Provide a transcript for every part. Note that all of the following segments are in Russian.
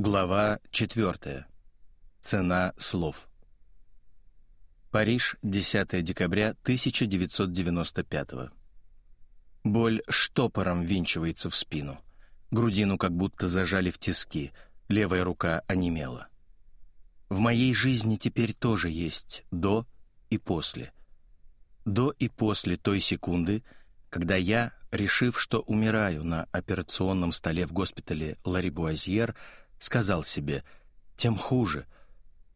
Глава 4. Цена слов. Париж, 10 декабря 1995. Боль штопором винчивается в спину. Грудину как будто зажали в тиски, левая рука онемела. В моей жизни теперь тоже есть «до» и «после». До и после той секунды, когда я, решив, что умираю на операционном столе в госпитале Ларри Буазьер, сказал себе «тем хуже»,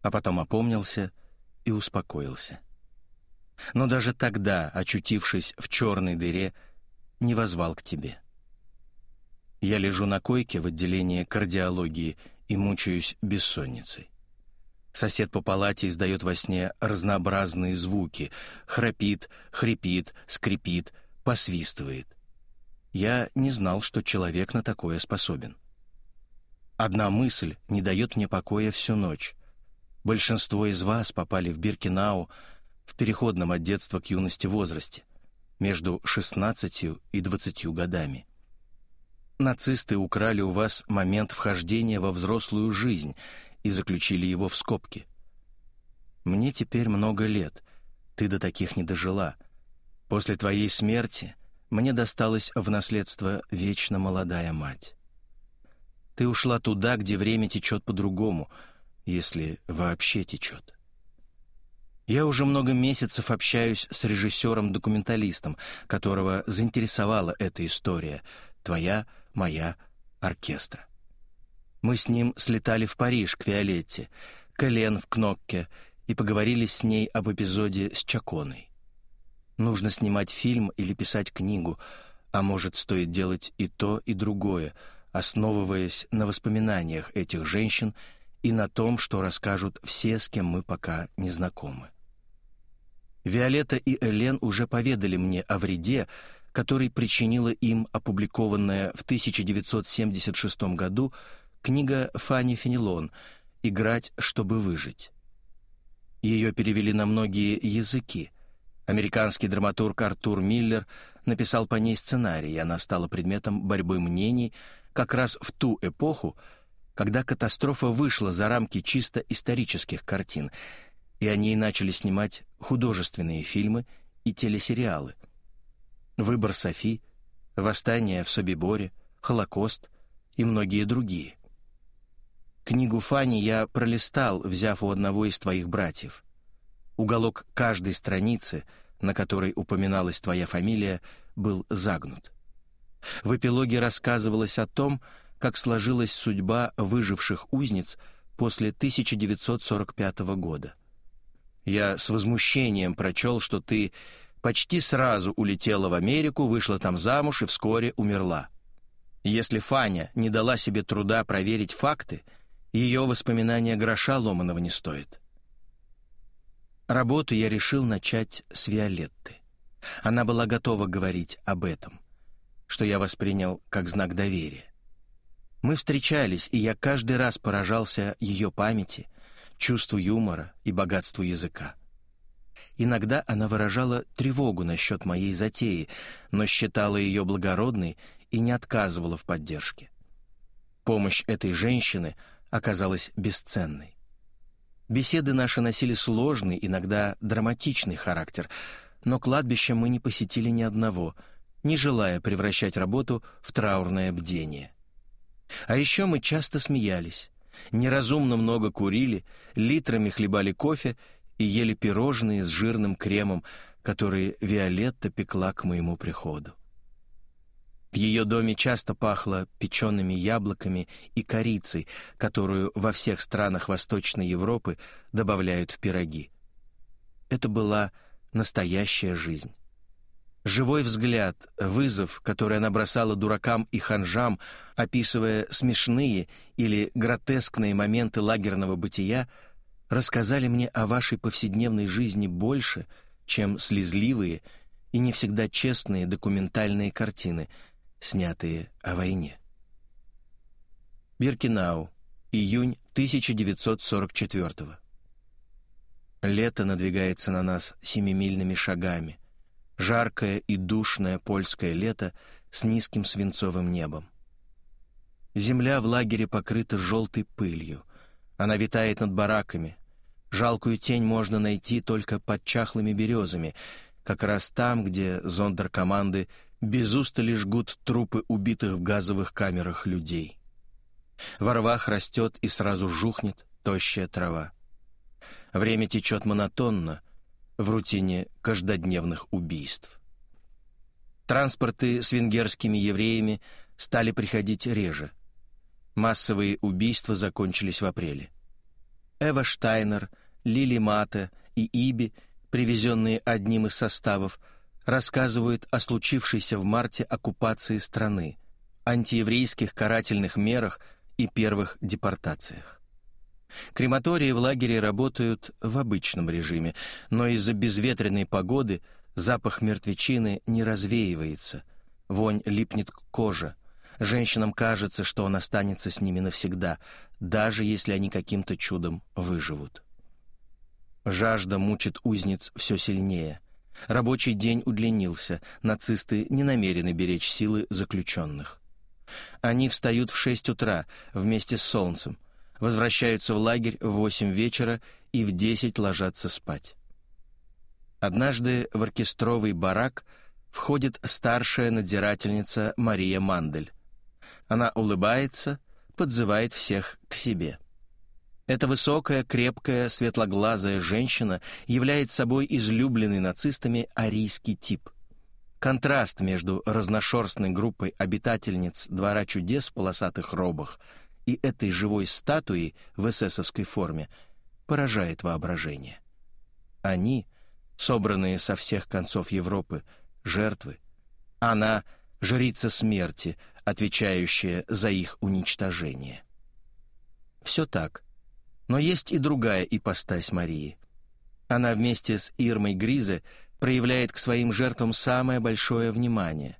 а потом опомнился и успокоился. Но даже тогда, очутившись в черной дыре, не возвал к тебе. Я лежу на койке в отделении кардиологии и мучаюсь бессонницей. Сосед по палате издает во сне разнообразные звуки, храпит, хрипит, скрипит, посвистывает. Я не знал, что человек на такое способен. Одна мысль не дает мне покоя всю ночь. Большинство из вас попали в Биркинау в переходном от детства к юности возрасте, между 16 и 20 годами. Нацисты украли у вас момент вхождения во взрослую жизнь и заключили его в скобки. Мне теперь много лет, ты до таких не дожила. После твоей смерти мне досталась в наследство вечно молодая мать. Ты ушла туда, где время течет по-другому, если вообще течет. Я уже много месяцев общаюсь с режиссером-документалистом, которого заинтересовала эта история, твоя, моя, оркестра. Мы с ним слетали в Париж к Виолетте, к Элен в Кнокке и поговорили с ней об эпизоде с Чаконой. Нужно снимать фильм или писать книгу, а может, стоит делать и то, и другое — основываясь на воспоминаниях этих женщин и на том, что расскажут все, с кем мы пока не знакомы. Виолетта и Элен уже поведали мне о вреде, который причинила им опубликованная в 1976 году книга Фанни Фенелон «Играть, чтобы выжить». Ее перевели на многие языки. Американский драматург Артур Миллер написал по ней сценарий, и она стала предметом борьбы мнений – как раз в ту эпоху, когда катастрофа вышла за рамки чисто исторических картин, и они начали снимать художественные фильмы и телесериалы. «Выбор Софи», «Восстание в Собиборе», «Холокост» и многие другие. Книгу Фани я пролистал, взяв у одного из твоих братьев. Уголок каждой страницы, на которой упоминалась твоя фамилия, был загнут. В эпилоге рассказывалось о том, как сложилась судьба выживших узниц после 1945 года. Я с возмущением прочел, что ты почти сразу улетела в Америку, вышла там замуж и вскоре умерла. Если Фаня не дала себе труда проверить факты, ее воспоминания гроша ломаного не стоит. Работу я решил начать с Виолетты. Она была готова говорить об этом что я воспринял как знак доверия. Мы встречались, и я каждый раз поражался ее памяти, чувству юмора и богатству языка. Иногда она выражала тревогу насчет моей затеи, но считала ее благородной и не отказывала в поддержке. Помощь этой женщины оказалась бесценной. Беседы наши носили сложный, иногда драматичный характер, но кладбище мы не посетили ни одного — не желая превращать работу в траурное бдение. А еще мы часто смеялись, неразумно много курили, литрами хлебали кофе и ели пирожные с жирным кремом, которые Виолетта пекла к моему приходу. В ее доме часто пахло печеными яблоками и корицей, которую во всех странах Восточной Европы добавляют в пироги. Это была настоящая жизнь. Живой взгляд, вызов, который она бросала дуракам и ханжам, описывая смешные или гротескные моменты лагерного бытия, рассказали мне о вашей повседневной жизни больше, чем слезливые и не всегда честные документальные картины, снятые о войне. Биркинау, июнь 1944 -го. Лето надвигается на нас семимильными шагами жаркое и душное польское лето с низким свинцовым небом. Земля в лагере покрыта желтой пылью. Она витает над бараками. Жалкую тень можно найти только под чахлыми березами, как раз там, где зондеркоманды без устали жгут трупы убитых в газовых камерах людей. Во рвах растет и сразу жухнет тощая трава. Время течет монотонно, в рутине каждодневных убийств. Транспорты с венгерскими евреями стали приходить реже. Массовые убийства закончились в апреле. Эва Штайнер, Лили Мата и Иби, привезенные одним из составов, рассказывают о случившейся в марте оккупации страны, антиеврейских карательных мерах и первых депортациях. Крематории в лагере работают в обычном режиме, но из-за безветренной погоды запах мертвечины не развеивается, вонь липнет к коже. Женщинам кажется, что он останется с ними навсегда, даже если они каким-то чудом выживут. Жажда мучит узниц все сильнее. Рабочий день удлинился, нацисты не намерены беречь силы заключенных. Они встают в шесть утра вместе с солнцем, возвращаются в лагерь в восемь вечера и в десять ложатся спать. Однажды в оркестровый барак входит старшая надзирательница Мария Мандель. Она улыбается, подзывает всех к себе. Эта высокая, крепкая, светлоглазая женщина является собой излюбленный нацистами арийский тип — Контраст между разношерстной группой обитательниц Двора чудес в полосатых робах и этой живой статуей в эсэсовской форме поражает воображение. Они, собранные со всех концов Европы, жертвы. Она — жрица смерти, отвечающая за их уничтожение. Все так. Но есть и другая ипостась Марии. Она вместе с Ирмой Гризе проявляет к своим жертвам самое большое внимание.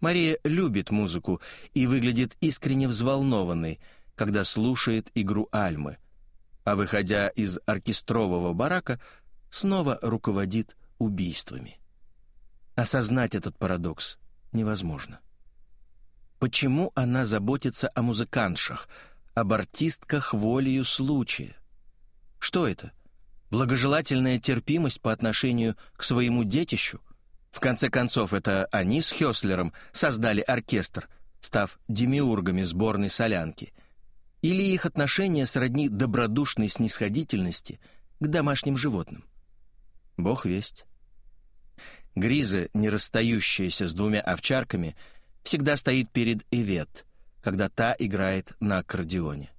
Мария любит музыку и выглядит искренне взволнованной, когда слушает игру Альмы, а выходя из оркестрового барака, снова руководит убийствами. Осознать этот парадокс невозможно. Почему она заботится о музыкантшах, об артистках волею случая? Что это? благожелательная терпимость по отношению к своему детищу. В конце концов, это они с Хёслером создали оркестр, став демиургами сборной солянки. Или их отношения сродни добродушной снисходительности к домашним животным. Бог весть. Гриза, не расстающаяся с двумя овчарками, всегда стоит перед Ивет, когда та играет на аккордеоне.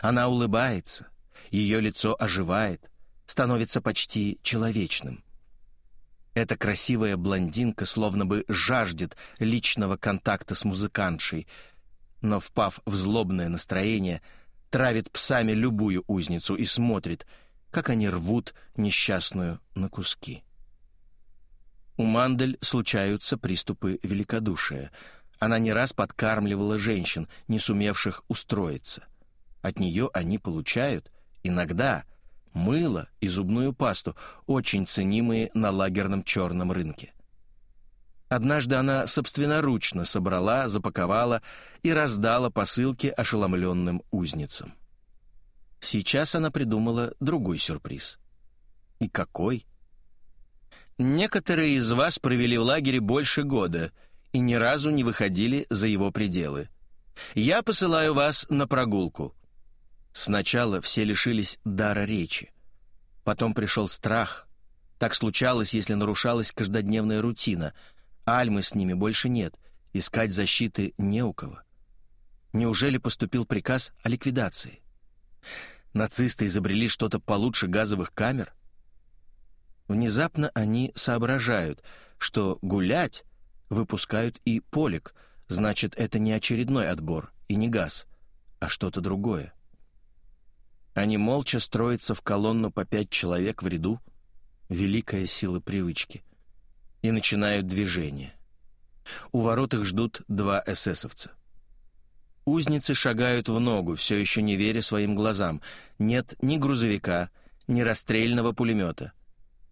Она улыбается, ее лицо оживает — становится почти человечным. Эта красивая блондинка словно бы жаждет личного контакта с музыкантшей, но, впав в злобное настроение, травит псами любую узницу и смотрит, как они рвут несчастную на куски. У Мандель случаются приступы великодушия. Она не раз подкармливала женщин, не сумевших устроиться. От нее они получают, иногда — мыло и зубную пасту, очень ценимые на лагерном черном рынке. Однажды она собственноручно собрала, запаковала и раздала посылки ошеломленным узницам. Сейчас она придумала другой сюрприз. И какой? Некоторые из вас провели в лагере больше года и ни разу не выходили за его пределы. Я посылаю вас на прогулку. Сначала все лишились дара речи. Потом пришел страх. Так случалось, если нарушалась каждодневная рутина. Альмы с ними больше нет. Искать защиты не у кого. Неужели поступил приказ о ликвидации? Нацисты изобрели что-то получше газовых камер? Внезапно они соображают, что гулять выпускают и полик, значит, это не очередной отбор и не газ, а что-то другое. Они молча строятся в колонну по пять человек в ряду, великая сила привычки, и начинают движение. У ворот их ждут два эсэсовца. Узницы шагают в ногу, все еще не веря своим глазам. Нет ни грузовика, ни расстрельного пулемета.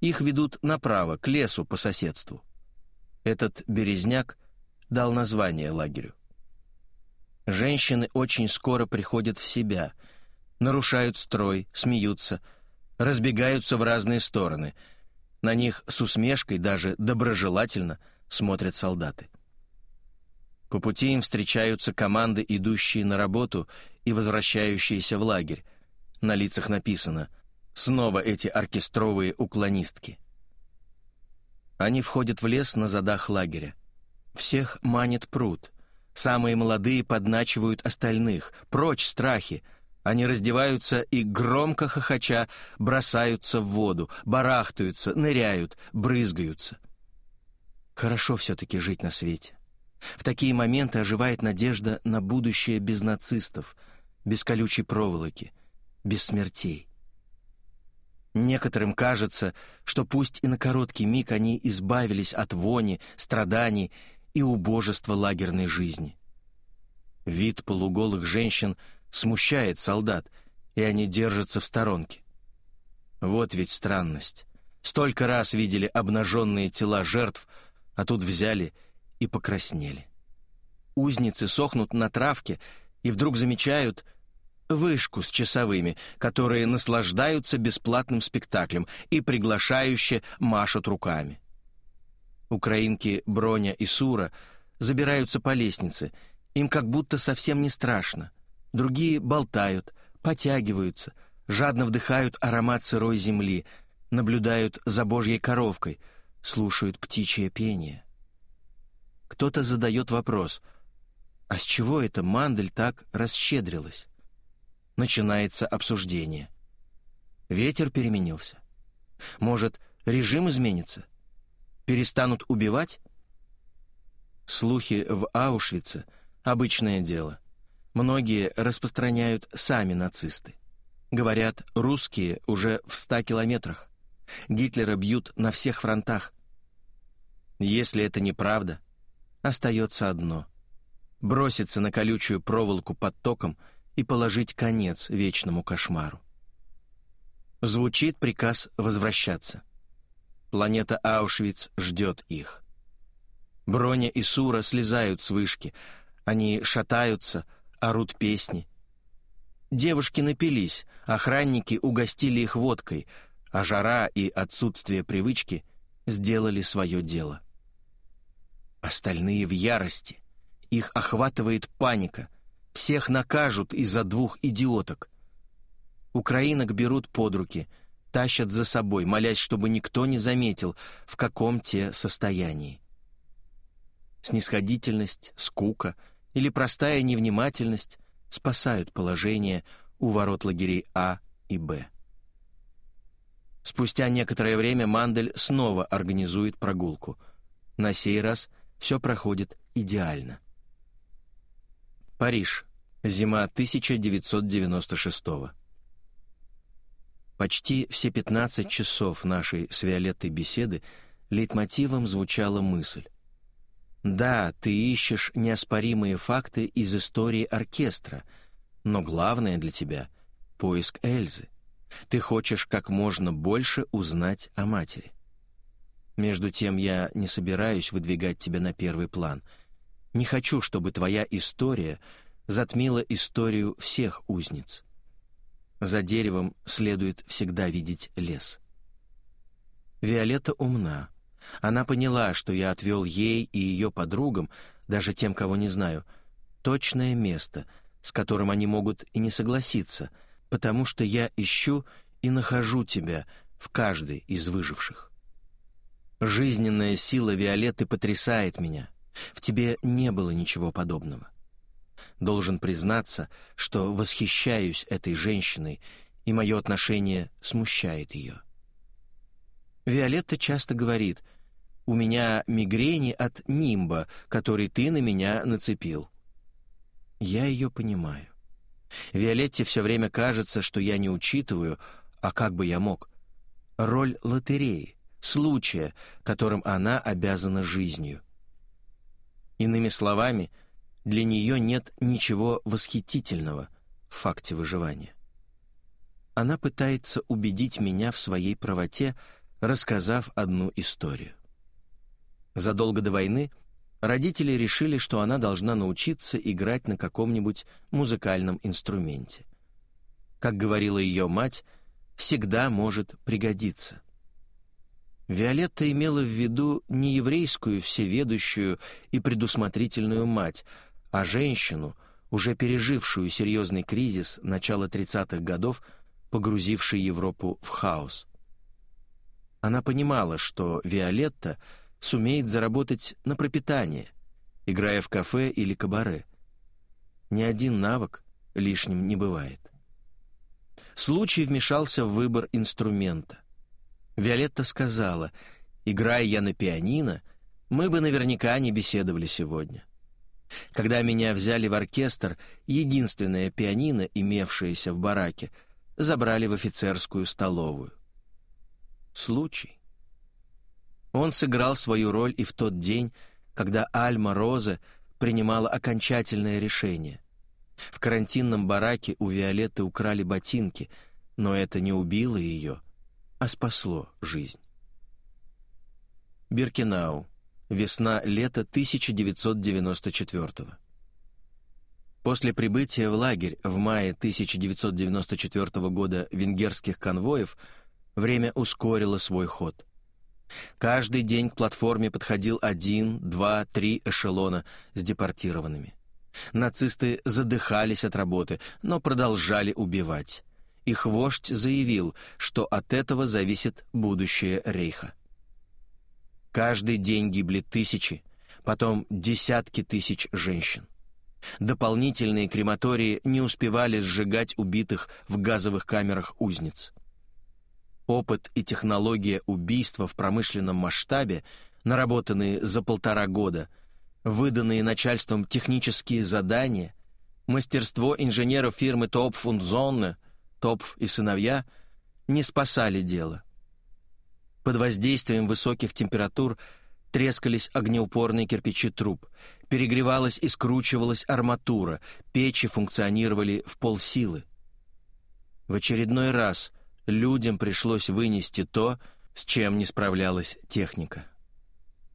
Их ведут направо, к лесу по соседству. Этот березняк дал название лагерю. Женщины очень скоро приходят в себя, нарушают строй, смеются, разбегаются в разные стороны. На них с усмешкой, даже доброжелательно, смотрят солдаты. По пути им встречаются команды, идущие на работу и возвращающиеся в лагерь. На лицах написано «Снова эти оркестровые уклонистки». Они входят в лес на задах лагеря. Всех манит пруд. Самые молодые подначивают остальных. Прочь страхи. Они раздеваются и, громко хохоча, бросаются в воду, барахтаются, ныряют, брызгаются. Хорошо все-таки жить на свете. В такие моменты оживает надежда на будущее без нацистов, без колючей проволоки, без смертей. Некоторым кажется, что пусть и на короткий миг они избавились от вони, страданий и убожества лагерной жизни. Вид полуголых женщин смущает солдат, и они держатся в сторонке. Вот ведь странность. Столько раз видели обнаженные тела жертв, а тут взяли и покраснели. Узницы сохнут на травке и вдруг замечают вышку с часовыми, которые наслаждаются бесплатным спектаклем и приглашающе машут руками. Украинки Броня и Сура забираются по лестнице, им как будто совсем не страшно. Другие болтают, потягиваются, жадно вдыхают аромат сырой земли, наблюдают за божьей коровкой, слушают птичье пение. Кто-то задает вопрос, а с чего это Мандель так расщедрилась? Начинается обсуждение. Ветер переменился. Может, режим изменится? Перестанут убивать? Слухи в Аушвице — обычное дело. Многие распространяют сами нацисты. Говорят, русские уже в ста километрах. Гитлера бьют на всех фронтах. Если это неправда, остается одно — броситься на колючую проволоку под током и положить конец вечному кошмару. Звучит приказ возвращаться. Планета Аушвиц ждет их. Броня и Сура слезают с вышки. Они шатаются, орут песни. Девушки напились, охранники угостили их водкой, а жара и отсутствие привычки сделали свое дело. Остальные в ярости. Их охватывает паника. Всех накажут из-за двух идиоток. Украинок берут под руки, тащат за собой, молясь, чтобы никто не заметил, в каком те состоянии. Снисходительность, скука или простая невнимательность спасают положение у ворот лагерей А и Б. Спустя некоторое время Мандель снова организует прогулку. На сей раз все проходит идеально. Париж. Зима 1996 Почти все 15 часов нашей с Виолеттой беседы лейтмотивом звучала мысль. Да, ты ищешь неоспоримые факты из истории оркестра, но главное для тебя — поиск Эльзы. Ты хочешь как можно больше узнать о матери. Между тем я не собираюсь выдвигать тебя на первый план — не хочу, чтобы твоя история затмила историю всех узниц. За деревом следует всегда видеть лес. Виолетта умна. Она поняла, что я отвел ей и ее подругам, даже тем, кого не знаю, точное место, с которым они могут и не согласиться, потому что я ищу и нахожу тебя в каждой из выживших. Жизненная сила Виолетты потрясает меня. В тебе не было ничего подобного. Должен признаться, что восхищаюсь этой женщиной, и мое отношение смущает ее. Виолетта часто говорит, «У меня мигрени от нимба, который ты на меня нацепил». Я ее понимаю. Виолетте все время кажется, что я не учитываю, а как бы я мог, роль лотереи, случая, которым она обязана жизнью. Иными словами, для нее нет ничего восхитительного в факте выживания. Она пытается убедить меня в своей правоте, рассказав одну историю. Задолго до войны родители решили, что она должна научиться играть на каком-нибудь музыкальном инструменте. Как говорила ее мать, всегда может пригодиться. Виолетта имела в виду не еврейскую всеведущую и предусмотрительную мать, а женщину, уже пережившую серьезный кризис начала 30-х годов, погрузивший Европу в хаос. Она понимала, что Виолетта сумеет заработать на пропитание, играя в кафе или кабаре. Ни один навык лишним не бывает. Случай вмешался в выбор инструмента. Виолетта сказала, «Играя я на пианино, мы бы наверняка не беседовали сегодня». Когда меня взяли в оркестр, единственное пианино, имевшееся в бараке, забрали в офицерскую столовую. Случай. Он сыграл свою роль и в тот день, когда Альма Роза принимала окончательное решение. В карантинном бараке у Виолетты украли ботинки, но это не убило ее, а спасло жизнь. Биркинау. Весна-лето 1994 После прибытия в лагерь в мае 1994 года венгерских конвоев время ускорило свой ход. Каждый день к платформе подходил один, два, три эшелона с депортированными. Нацисты задыхались от работы, но продолжали убивать. Их вождь заявил, что от этого зависит будущее Рейха. Каждый день гибли тысячи, потом десятки тысяч женщин. Дополнительные крематории не успевали сжигать убитых в газовых камерах узниц. Опыт и технология убийства в промышленном масштабе, наработанные за полтора года, выданные начальством технические задания, мастерство инженеров фирмы Топфундзонне Топф и сыновья не спасали дело. Под воздействием высоких температур трескались огнеупорные кирпичи труб, перегревалась и скручивалась арматура, печи функционировали в полсилы. В очередной раз людям пришлось вынести то, с чем не справлялась техника.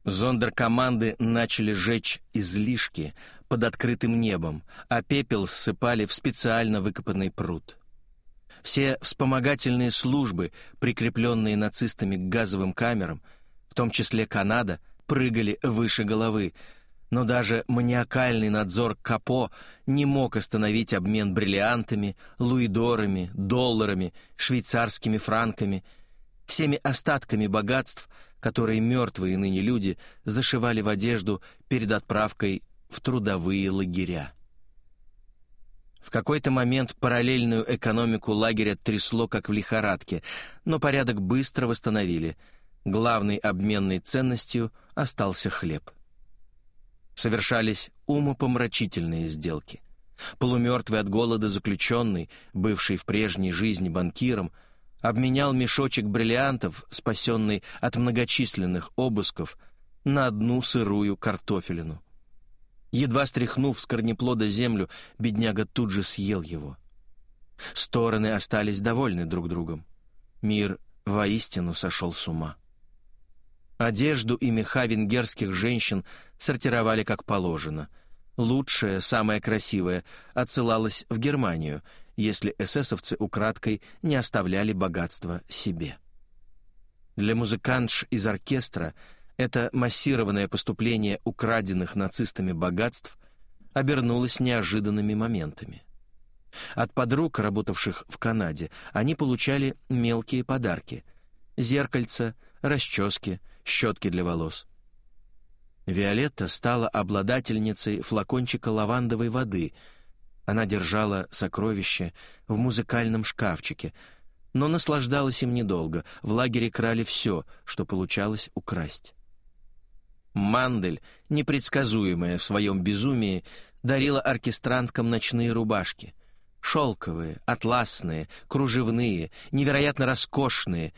Зондеркоманды начали жечь излишки под открытым небом, а пепел ссыпали в специально выкопанный пруд. Все вспомогательные службы, прикрепленные нацистами к газовым камерам, в том числе Канада, прыгали выше головы, но даже маниакальный надзор Капо не мог остановить обмен бриллиантами, луидорами, долларами, швейцарскими франками, всеми остатками богатств, которые мертвые ныне люди зашивали в одежду перед отправкой в трудовые лагеря. В какой-то момент параллельную экономику лагеря трясло, как в лихорадке, но порядок быстро восстановили. Главной обменной ценностью остался хлеб. Совершались умопомрачительные сделки. Полумертвый от голода заключенный, бывший в прежней жизни банкиром, обменял мешочек бриллиантов, спасенный от многочисленных обысков, на одну сырую картофелину. Едва стряхнув с корнеплода землю, бедняга тут же съел его. Стороны остались довольны друг другом. Мир воистину сошел с ума. Одежду и меха венгерских женщин сортировали как положено. Лучшее, самое красивое, отсылалось в Германию, если эсэсовцы украдкой не оставляли богатство себе. Для музыкантш из оркестра — это массированное поступление украденных нацистами богатств обернулось неожиданными моментами. От подруг, работавших в Канаде, они получали мелкие подарки — зеркальца, расчески, щетки для волос. Виолетта стала обладательницей флакончика лавандовой воды. Она держала сокровище в музыкальном шкафчике, но наслаждалась им недолго. В лагере крали все, что получалось украсть. Мандель, непредсказуемая в своем безумии, дарила оркестранткам ночные рубашки. Шелковые, атласные, кружевные, невероятно роскошные,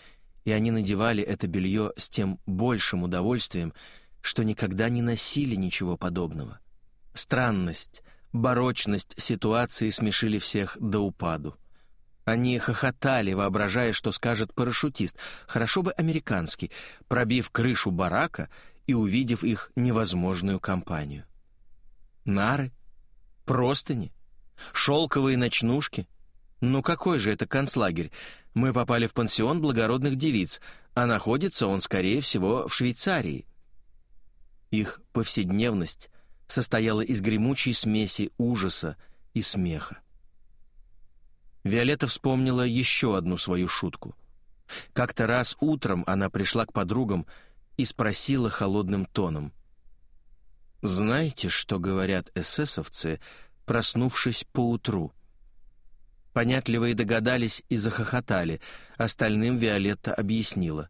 и они надевали это белье с тем большим удовольствием, что никогда не носили ничего подобного. Странность, барочность ситуации смешили всех до упаду. Они хохотали, воображая, что скажет парашютист, хорошо бы американский, пробив крышу барака и увидев их невозможную компанию. Нары? Простыни? Шелковые ночнушки? Ну какой же это концлагерь? Мы попали в пансион благородных девиц, а находится он, скорее всего, в Швейцарии. Их повседневность состояла из гремучей смеси ужаса и смеха. Виолетта вспомнила еще одну свою шутку. Как-то раз утром она пришла к подругам и спросила холодным тоном. «Знаете, что говорят эсэсовцы, проснувшись поутру?» Понятливые догадались и захохотали, остальным Виолетта объяснила.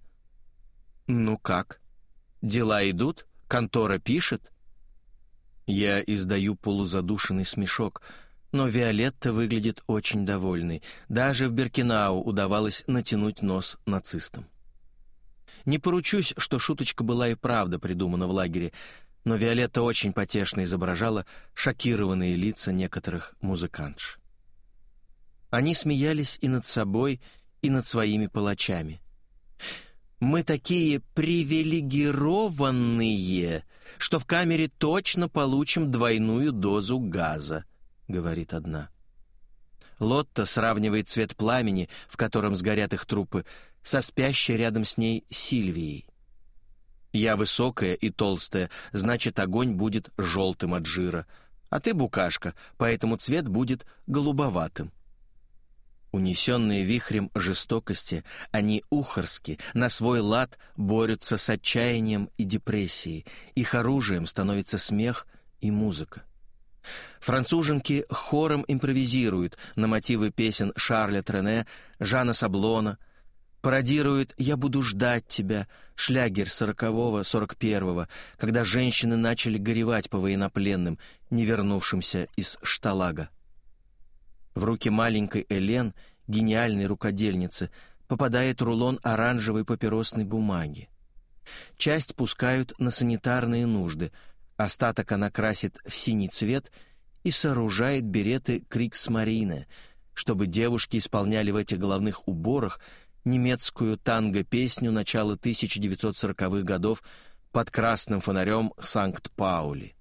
«Ну как? Дела идут? Контора пишет?» Я издаю полузадушенный смешок, но Виолетта выглядит очень довольной. Даже в Беркинау удавалось натянуть нос нацистам. Не поручусь, что шуточка была и правда придумана в лагере, но Виолетта очень потешно изображала шокированные лица некоторых музыкантш. Они смеялись и над собой, и над своими палачами. «Мы такие привилегированные, что в камере точно получим двойную дозу газа», — говорит одна. Лотта сравнивает цвет пламени, в котором сгорят их трупы, со спящей рядом с ней Сильвией. «Я высокая и толстая, значит, огонь будет желтым от жира, а ты букашка, поэтому цвет будет голубоватым». Унесенные вихрем жестокости, они ухарски, на свой лад борются с отчаянием и депрессией. Их оружием становится смех и музыка. Француженки хором импровизируют на мотивы песен Шарля Трене, Жана Саблона, пародируют «Я буду ждать тебя», шлягер сорокового, сорок первого, когда женщины начали горевать по военнопленным, не вернувшимся из Шталага. В руки маленькой Элен, гениальной рукодельницы, попадает рулон оранжевой папиросной бумаги. Часть пускают на санитарные нужды, остаток она красит в синий цвет и сооружает береты Криксмарина, чтобы девушки исполняли в этих головных уборах немецкую танго-песню начала 1940-х годов под красным фонарем Санкт-Паули.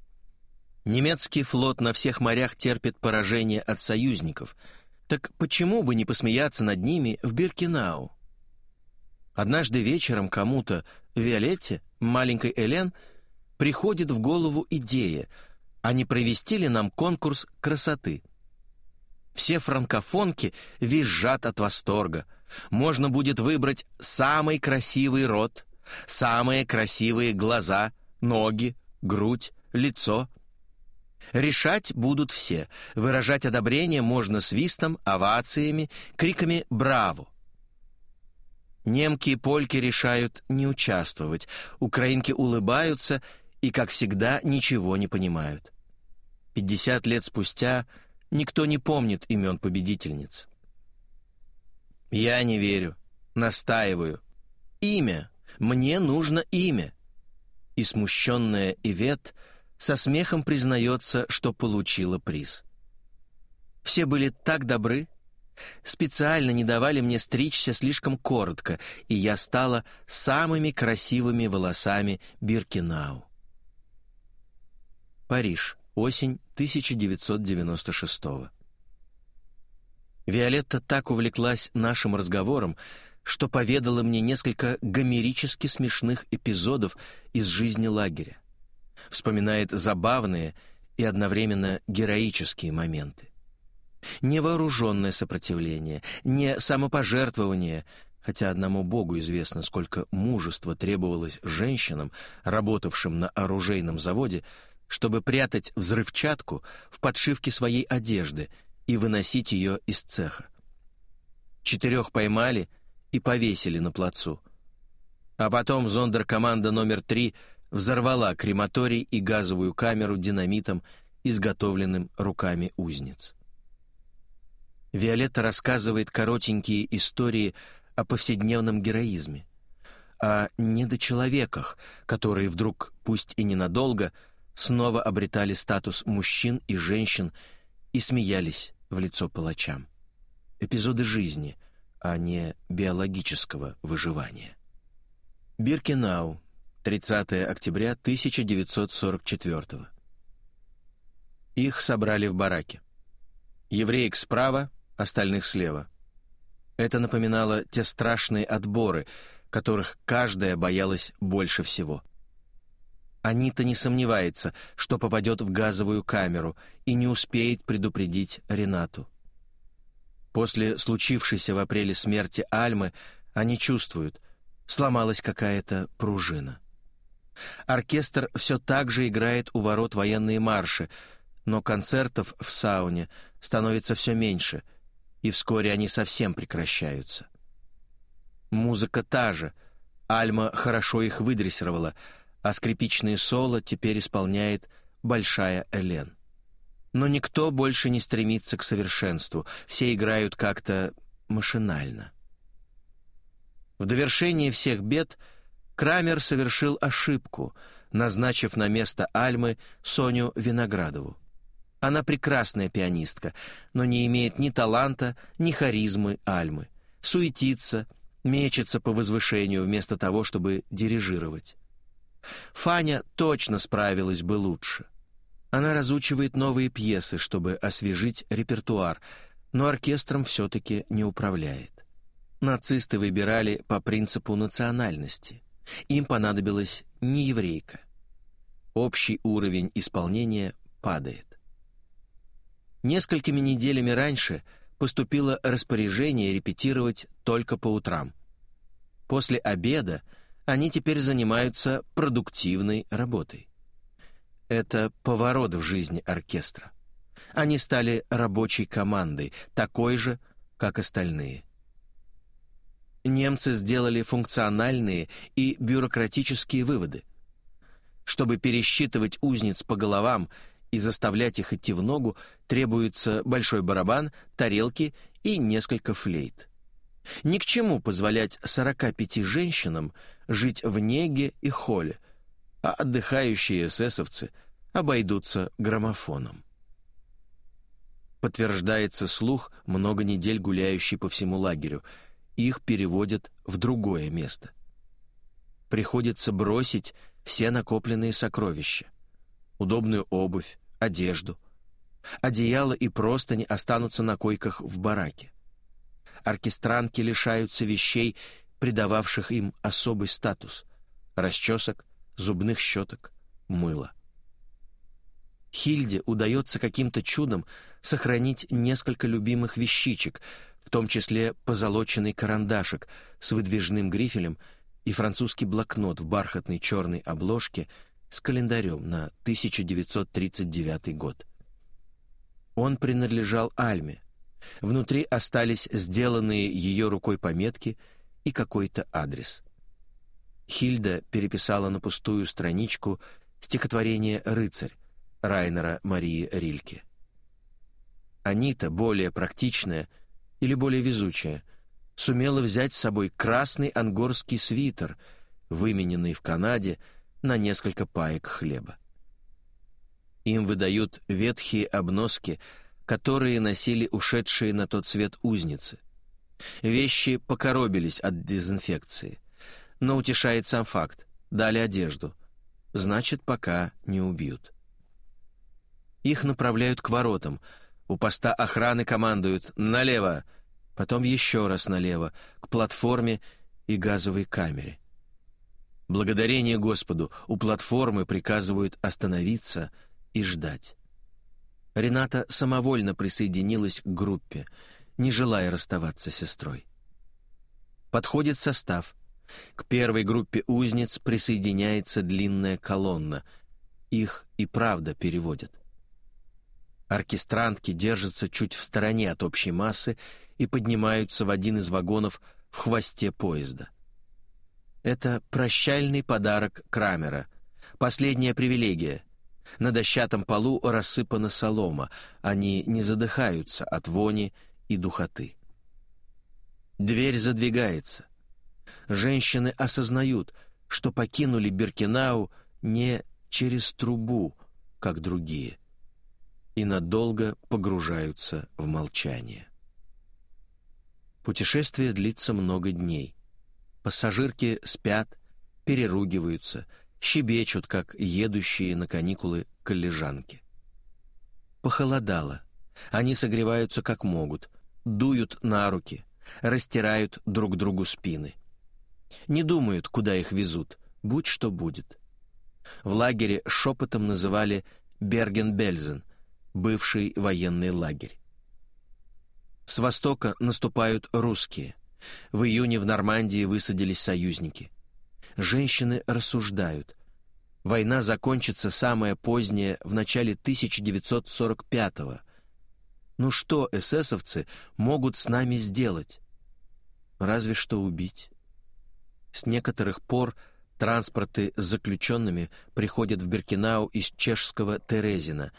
Немецкий флот на всех морях терпит поражение от союзников. Так почему бы не посмеяться над ними в Биркинау? Однажды вечером кому-то, Виолетте, маленькой Элен, приходит в голову идея, а не провести ли нам конкурс красоты? Все франкофонки визжат от восторга. Можно будет выбрать самый красивый рот, самые красивые глаза, ноги, грудь, лицо — Решать будут все. Выражать одобрение можно свистом, овациями, криками «Браво!». Немки и польки решают не участвовать. Украинки улыбаются и, как всегда, ничего не понимают. Пятьдесят лет спустя никто не помнит имен победительниц. Я не верю. Настаиваю. Имя. Мне нужно имя. И смущенная Ивет — со смехом признается, что получила приз. Все были так добры, специально не давали мне стричься слишком коротко, и я стала самыми красивыми волосами Биркинау. Париж. Осень 1996 Виолетта так увлеклась нашим разговором, что поведала мне несколько гомерически смешных эпизодов из жизни лагеря вспоминает забавные и одновременно героические моменты. Не вооруженное сопротивление, не самопожертвование, хотя одному Богу известно, сколько мужества требовалось женщинам, работавшим на оружейном заводе, чтобы прятать взрывчатку в подшивке своей одежды и выносить ее из цеха. Четырех поймали и повесили на плацу. А потом зондеркоманда номер три взорвала крематорий и газовую камеру динамитом, изготовленным руками узниц. Виолетта рассказывает коротенькие истории о повседневном героизме, о недочеловеках, которые вдруг, пусть и ненадолго, снова обретали статус мужчин и женщин и смеялись в лицо палачам. Эпизоды жизни, а не биологического выживания. Биркенау, 30 октября 1944 Их собрали в бараке. Евреек справа, остальных слева. Это напоминало те страшные отборы, которых каждая боялась больше всего. Анита не сомневается, что попадет в газовую камеру и не успеет предупредить Ренату. После случившейся в апреле смерти Альмы они чувствуют, сломалась какая-то пружина. Оркестр все так же играет у ворот военные марши, но концертов в сауне становится все меньше, и вскоре они совсем прекращаются. Музыка та же, Альма хорошо их выдрессировала, а скрипичные соло теперь исполняет Большая Элен. Но никто больше не стремится к совершенству, все играют как-то машинально. В довершение всех бед Крамер совершил ошибку, назначив на место Альмы Соню Виноградову. Она прекрасная пианистка, но не имеет ни таланта, ни харизмы Альмы. Суетится, мечется по возвышению вместо того, чтобы дирижировать. Фаня точно справилась бы лучше. Она разучивает новые пьесы, чтобы освежить репертуар, но оркестром все-таки не управляет. Нацисты выбирали по принципу национальности. Им понадобилась не еврейка. Общий уровень исполнения падает. Несколькими неделями раньше поступило распоряжение репетировать только по утрам. После обеда они теперь занимаются продуктивной работой. Это поворот в жизни оркестра. Они стали рабочей командой, такой же, как остальные. Немцы сделали функциональные и бюрократические выводы. Чтобы пересчитывать узниц по головам и заставлять их идти в ногу, требуется большой барабан, тарелки и несколько флейт. Ни к чему позволять 45 женщинам жить в неге и холе, а отдыхающие эсэсовцы обойдутся граммофоном. Подтверждается слух, много недель гуляющий по всему лагерю. Их переводят в другое место. Приходится бросить все накопленные сокровища. Удобную обувь, одежду. Одеяло и простыни останутся на койках в бараке оркестранки лишаются вещей, придававших им особый статус — расчесок, зубных щеток, мыла. Хильде удается каким-то чудом сохранить несколько любимых вещичек, в том числе позолоченный карандашик с выдвижным грифелем и французский блокнот в бархатной черной обложке с календарем на 1939 год. Он принадлежал Альме, Внутри остались сделанные ее рукой пометки и какой-то адрес. Хильда переписала на пустую страничку стихотворение «Рыцарь» Райнера Марии Рильке. Анита, более практичная или более везучая, сумела взять с собой красный ангорский свитер, вымененный в Канаде на несколько паек хлеба. Им выдают ветхие обноски которые носили ушедшие на тот свет узницы. Вещи покоробились от дезинфекции. Но утешает сам факт. Дали одежду. Значит, пока не убьют. Их направляют к воротам. У поста охраны командуют «налево», потом еще раз налево, к платформе и газовой камере. Благодарение Господу у платформы приказывают остановиться и ждать. Рената самовольно присоединилась к группе, не желая расставаться с сестрой. Подходит состав. К первой группе узниц присоединяется длинная колонна. Их и правда переводят. Оркестрантки держатся чуть в стороне от общей массы и поднимаются в один из вагонов в хвосте поезда. Это прощальный подарок Крамера, последняя привилегия — на дощатом полу рассыпана солома, они не задыхаются от вони и духоты. Дверь задвигается. Женщины осознают, что покинули Беркинау не через трубу, как другие, и надолго погружаются в молчание. Путешествие длится много дней. Пассажирки спят, переругиваются, щебечут, как едущие на каникулы коллежанки. Похолодало. Они согреваются как могут, дуют на руки, растирают друг другу спины. Не думают, куда их везут, будь что будет. В лагере шепотом называли Берген-Бельзен, бывший военный лагерь. С востока наступают русские. В июне в Нормандии высадились союзники. Женщины рассуждают. Война закончится самое позднее, в начале 1945-го. Ну что эсэсовцы могут с нами сделать? Разве что убить. С некоторых пор транспорты с заключенными приходят в Беркинау из чешского Терезина.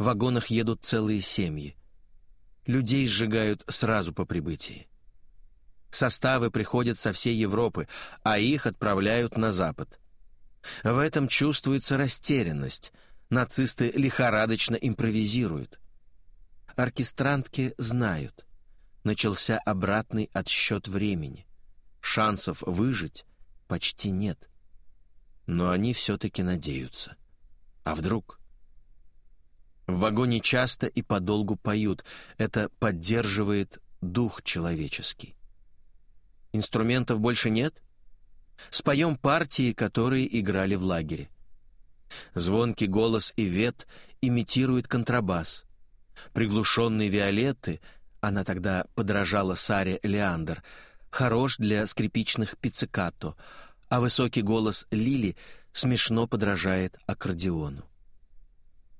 В вагонах едут целые семьи. Людей сжигают сразу по прибытии. Составы приходят со всей Европы, а их отправляют на Запад. В этом чувствуется растерянность. Нацисты лихорадочно импровизируют. Оркестрантки знают. Начался обратный отсчет времени. Шансов выжить почти нет. Но они все-таки надеются. А вдруг? В вагоне часто и подолгу поют. Это поддерживает дух человеческий. Инструментов больше нет? Споем партии, которые играли в лагере. Звонкий голос Ивет имитирует контрабас. Приглушенные виолетты, она тогда подражала Саре Леандр, хорош для скрипичных пиццикато, а высокий голос Лили смешно подражает аккордеону.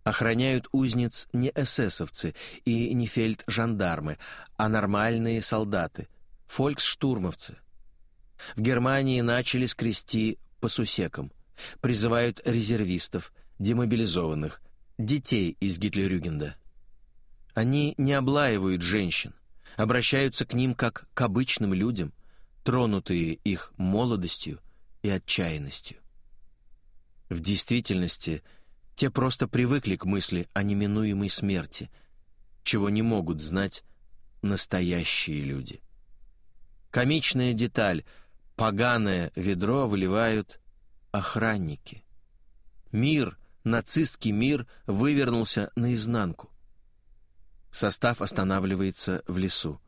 Охраняют узниц не эсэсовцы и не фельджандармы, а нормальные солдаты — фольксштурмовцы. В Германии начали скрести по сусекам, призывают резервистов, демобилизованных, детей из Гитлерюгенда. Они не облаивают женщин, обращаются к ним как к обычным людям, тронутые их молодостью и отчаянностью. В действительности те просто привыкли к мысли о неминуемой смерти, чего не могут знать настоящие люди. Комичная деталь. Поганое ведро выливают охранники. Мир, нацистский мир, вывернулся наизнанку. Состав останавливается в лесу.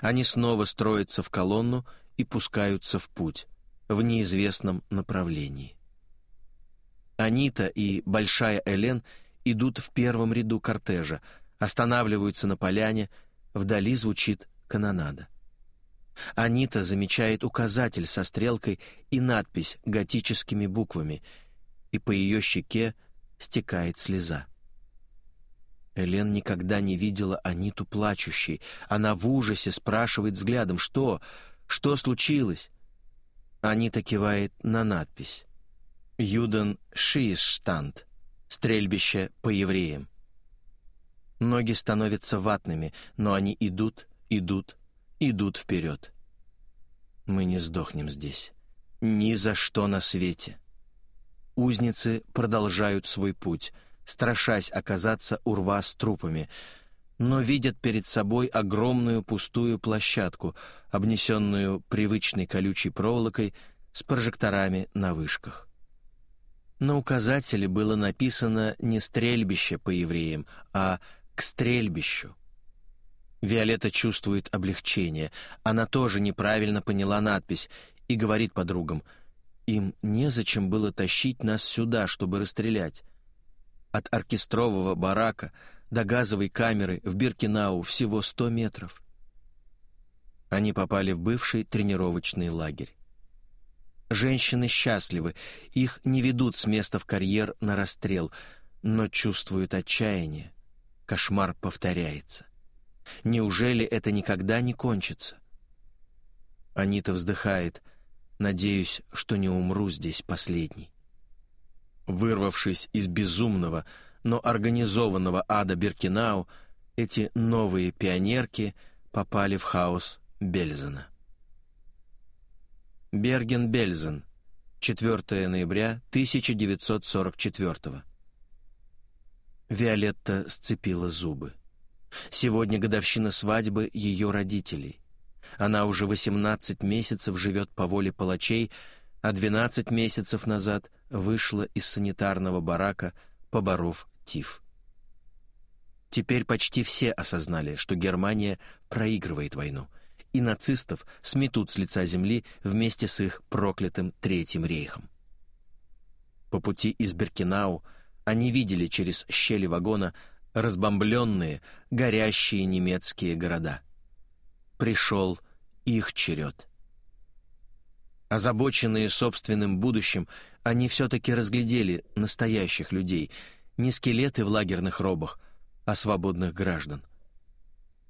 Они снова строятся в колонну и пускаются в путь, в неизвестном направлении. Анита и Большая Элен идут в первом ряду кортежа, останавливаются на поляне, вдали звучит канонада. Анита замечает указатель со стрелкой и надпись готическими буквами, и по ее щеке стекает слеза. Элен никогда не видела Аниту плачущей. Она в ужасе спрашивает взглядом, что, что случилось? Анита кивает на надпись. «Юден Шиисштанд» — стрельбище по евреям. Ноги становятся ватными, но они идут, идут, идут вперед. Мы не сдохнем здесь. Ни за что на свете. Узницы продолжают свой путь, страшась оказаться у рва с трупами, но видят перед собой огромную пустую площадку, обнесенную привычной колючей проволокой с прожекторами на вышках. На указателе было написано не «стрельбище по евреям», а «к стрельбищу». Виолетта чувствует облегчение. Она тоже неправильно поняла надпись и говорит подругам, «Им незачем было тащить нас сюда, чтобы расстрелять. От оркестрового барака до газовой камеры в Биркинау всего сто метров». Они попали в бывший тренировочный лагерь. Женщины счастливы, их не ведут с места в карьер на расстрел, но чувствуют отчаяние. Кошмар повторяется. Неужели это никогда не кончится? Анита вздыхает. Надеюсь, что не умру здесь последней. Вырвавшись из безумного, но организованного ада Биркинау, эти новые пионерки попали в хаос Бельзена. Берген-Бельзен, 4 ноября 1944 Виолетта сцепила зубы. Сегодня годовщина свадьбы ее родителей. Она уже 18 месяцев живет по воле палачей, а 12 месяцев назад вышла из санитарного барака, поборов ТИФ. Теперь почти все осознали, что Германия проигрывает войну, и нацистов сметут с лица земли вместе с их проклятым Третьим рейхом. По пути из Беркинау они видели через щели вагона разбомбленные, горящие немецкие города. Пришел их черед. Озабоченные собственным будущим, они все-таки разглядели настоящих людей, не скелеты в лагерных робах, а свободных граждан.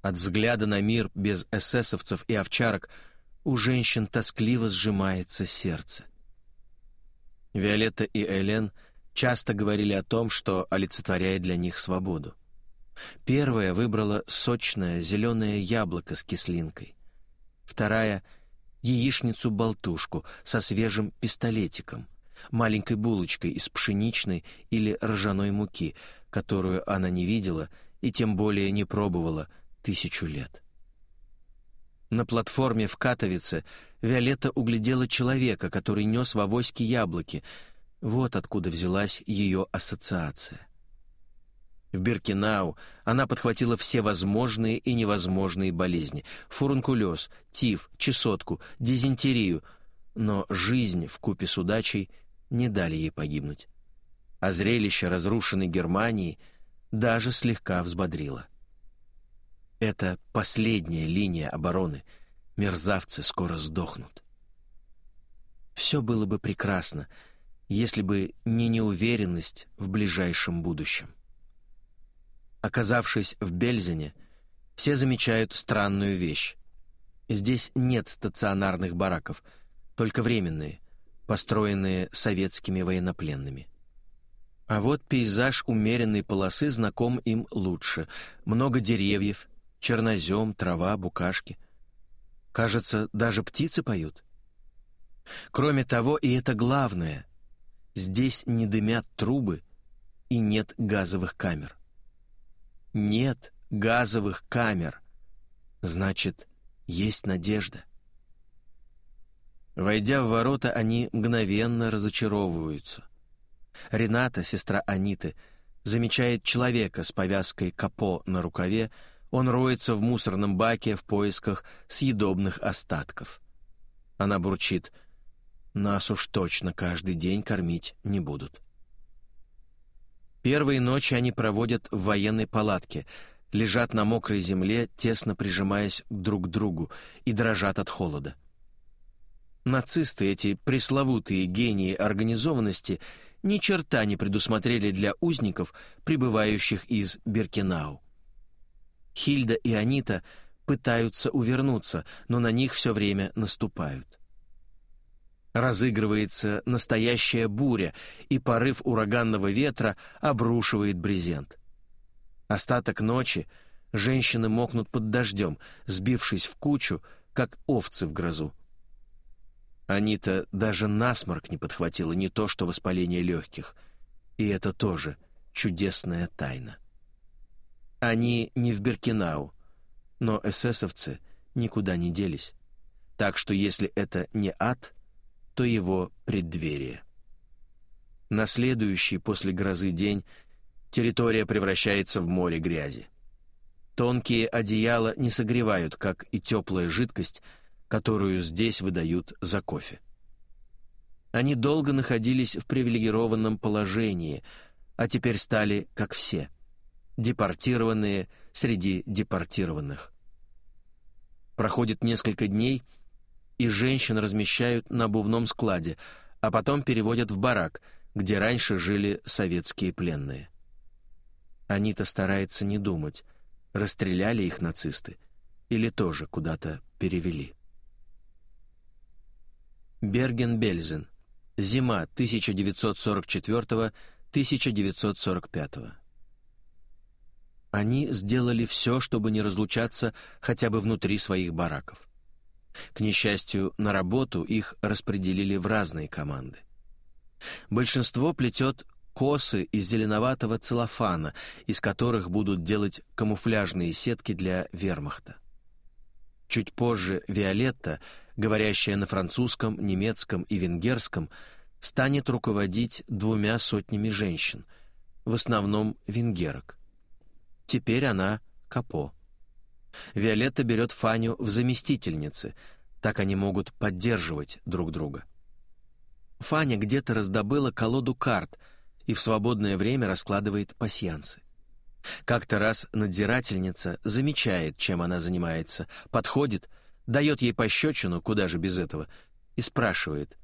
От взгляда на мир без эсэсовцев и овчарок у женщин тоскливо сжимается сердце. Виолетта и Элен часто говорили о том, что олицетворяет для них свободу. Первая выбрала сочное зеленое яблоко с кислинкой. Вторая — яичницу-болтушку со свежим пистолетиком, маленькой булочкой из пшеничной или ржаной муки, которую она не видела и тем более не пробовала тысячу лет. На платформе в Катовице Виолетта углядела человека, который нес в авоське яблоки. Вот откуда взялась ее ассоциация. В Биркинау она подхватила все возможные и невозможные болезни — фурункулез, тиф, чесотку, дизентерию, но жизнь в купе с удачей не дали ей погибнуть. А зрелище разрушенной Германии даже слегка взбодрило. Это последняя линия обороны. Мерзавцы скоро сдохнут. Все было бы прекрасно, если бы не неуверенность в ближайшем будущем. Оказавшись в Бельзене, все замечают странную вещь. Здесь нет стационарных бараков, только временные, построенные советскими военнопленными. А вот пейзаж умеренной полосы знаком им лучше. Много деревьев, чернозем, трава, букашки. Кажется, даже птицы поют. Кроме того, и это главное, здесь не дымят трубы и нет газовых камер. Нет газовых камер. Значит, есть надежда. Войдя в ворота, они мгновенно разочаровываются. Рената, сестра Аниты, замечает человека с повязкой капо на рукаве, он роется в мусорном баке в поисках съедобных остатков. Она бурчит «Нас уж точно каждый день кормить не будут». Первые ночи они проводят в военной палатке, лежат на мокрой земле, тесно прижимаясь друг к другу, и дрожат от холода. Нацисты, эти пресловутые гении организованности, ни черта не предусмотрели для узников, прибывающих из Беркинау. Хильда и Анита пытаются увернуться, но на них все время наступают. Разыгрывается настоящая буря, и порыв ураганного ветра обрушивает брезент. Остаток ночи женщины мокнут под дождем, сбившись в кучу, как овцы в грозу. Анита даже насморк не подхватила, не то что воспаление легких. И это тоже чудесная тайна. Они не в Беркинау, но эсэсовцы никуда не делись. Так что если это не ад, то его преддверие. На следующий после грозы день территория превращается в море грязи. Тонкие одеяла не согревают, как и теплая жидкость, которую здесь выдают за кофе. Они долго находились в привилегированном положении, а теперь стали как все — депортированные среди депортированных. Проходит несколько дней, и женщин размещают на обувном складе, а потом переводят в барак, где раньше жили советские пленные. Анита старается не думать, расстреляли их нацисты или тоже куда-то перевели. Берген-Бельзен. Зима 1944-1945. Они сделали все, чтобы не разлучаться хотя бы внутри своих бараков. К несчастью, на работу их распределили в разные команды. Большинство плетет косы из зеленоватого целлофана, из которых будут делать камуфляжные сетки для вермахта. Чуть позже Виолетта, говорящая на французском, немецком и венгерском, станет руководить двумя сотнями женщин, в основном венгерок. Теперь она капо. Виолетта берет Фаню в заместительницы, так они могут поддерживать друг друга. Фаня где-то раздобыла колоду карт и в свободное время раскладывает пасьянсы. Как-то раз надзирательница замечает, чем она занимается, подходит, дает ей пощечину, куда же без этого, и спрашивает.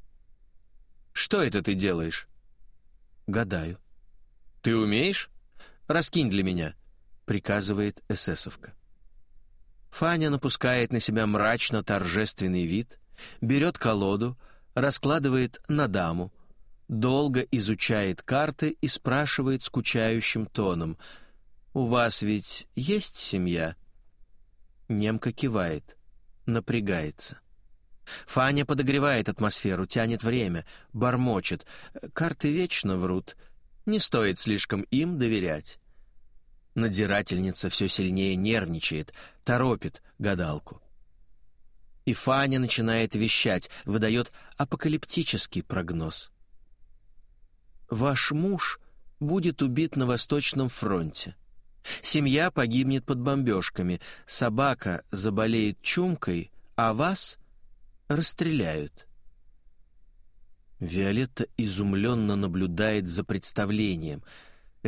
«Что это ты делаешь?» «Гадаю». «Ты умеешь? Раскинь для меня», — приказывает эсэсовка. Фаня напускает на себя мрачно-торжественный вид, берет колоду, раскладывает на даму, долго изучает карты и спрашивает скучающим тоном — «У вас ведь есть семья?» Немка кивает, напрягается. Фаня подогревает атмосферу, тянет время, бормочет. Карты вечно врут. Не стоит слишком им доверять. Надзирательница все сильнее нервничает, торопит гадалку. И Фаня начинает вещать, выдает апокалиптический прогноз. «Ваш муж будет убит на Восточном фронте. Семья погибнет под бомбежками, собака заболеет чумкой, а вас расстреляют. Виолетта изумленно наблюдает за представлением.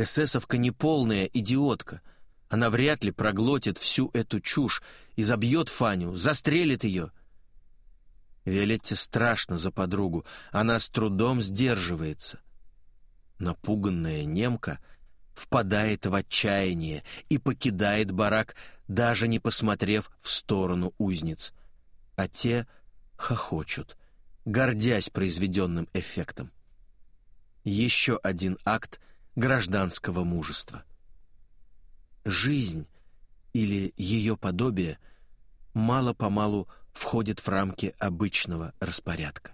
Эсэсовка неполная идиотка. Она вряд ли проглотит всю эту чушь и забьет Фаню, застрелит ее. Виолетте страшно за подругу, она с трудом сдерживается. Напуганная немка — впадает в отчаяние и покидает барак, даже не посмотрев в сторону узниц. А те хохочут, гордясь произведенным эффектом. Еще один акт гражданского мужества. Жизнь или ее подобие мало-помалу входит в рамки обычного распорядка.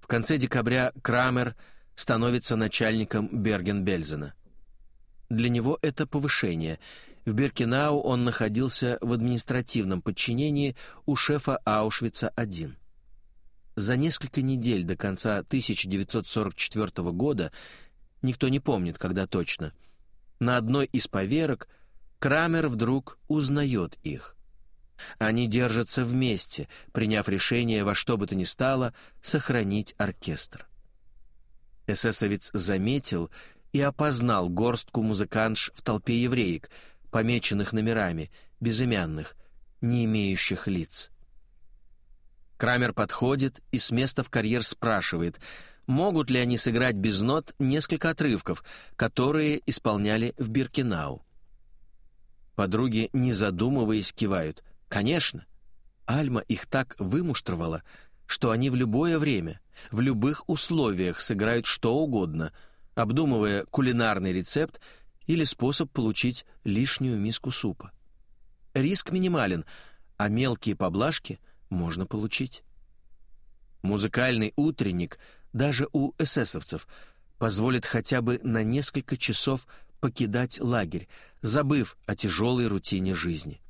В конце декабря Крамер – становится начальником Берген-Бельзена. Для него это повышение. В Беркинау он находился в административном подчинении у шефа Аушвица-1. За несколько недель до конца 1944 года, никто не помнит, когда точно, на одной из поверок Крамер вдруг узнает их. Они держатся вместе, приняв решение во что бы то ни стало сохранить оркестр. Эсэсовец заметил и опознал горстку музыкантш в толпе евреек, помеченных номерами, безымянных, не имеющих лиц. Крамер подходит и с места в карьер спрашивает, могут ли они сыграть без нот несколько отрывков, которые исполняли в Биркинау. Подруги, не задумываясь, кивают. «Конечно!» Альма их так вымуштровала, что они в любое время, в любых условиях сыграют что угодно, обдумывая кулинарный рецепт или способ получить лишнюю миску супа. Риск минимален, а мелкие поблажки можно получить. Музыкальный утренник даже у эсэсовцев позволит хотя бы на несколько часов покидать лагерь, забыв о тяжелой рутине жизни.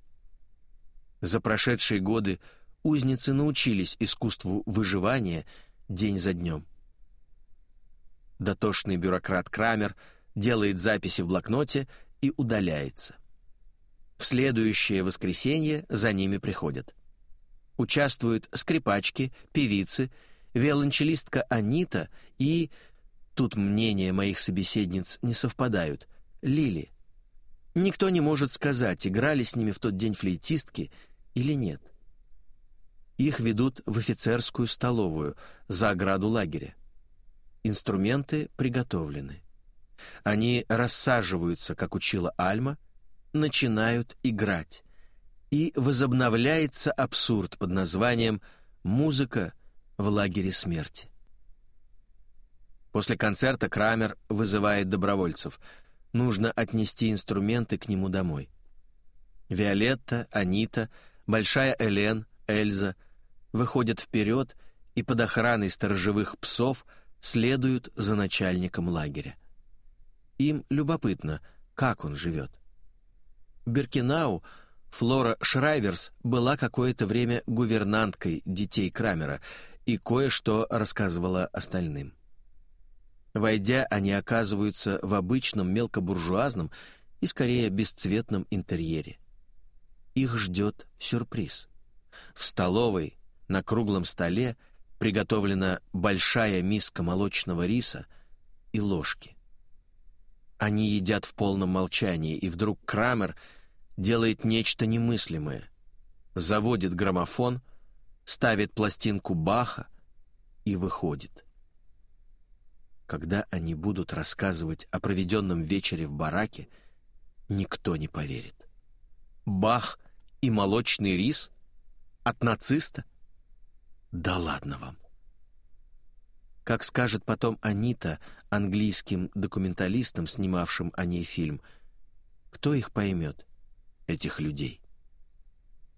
За прошедшие годы узницы научились искусству выживания день за днем. Дотошный бюрократ Крамер делает записи в блокноте и удаляется. В следующее воскресенье за ними приходят. Участвуют скрипачки, певицы, виолончелистка Анита и, тут мнения моих собеседниц не совпадают, Лили. Никто не может сказать, играли с ними в тот день флейтистки или нет. Их ведут в офицерскую столовую за ограду лагеря. Инструменты приготовлены. Они рассаживаются, как учила Альма, начинают играть. И возобновляется абсурд под названием «Музыка в лагере смерти». После концерта Крамер вызывает добровольцев. Нужно отнести инструменты к нему домой. Виолетта, Анита, Большая Элен, Эльза выходят вперед и под охраной сторожевых псов следуют за начальником лагеря. Им любопытно, как он живет. Беркинау — Флора Шрайверс была какое-то время гувернанткой детей Крамера и кое-что рассказывала остальным. Войдя, они оказываются в обычном мелкобуржуазном и скорее бесцветном интерьере. Их ждет сюрприз. В столовой на круглом столе приготовлена большая миска молочного риса и ложки. Они едят в полном молчании, и вдруг Крамер делает нечто немыслимое. Заводит граммофон, ставит пластинку Баха и выходит. Когда они будут рассказывать о проведенном вечере в бараке, никто не поверит. Бах и молочный рис? От нациста? Да ладно вам. Как скажет потом Анита английским документалистам, снимавшим о ней фильм, кто их поймет, этих людей?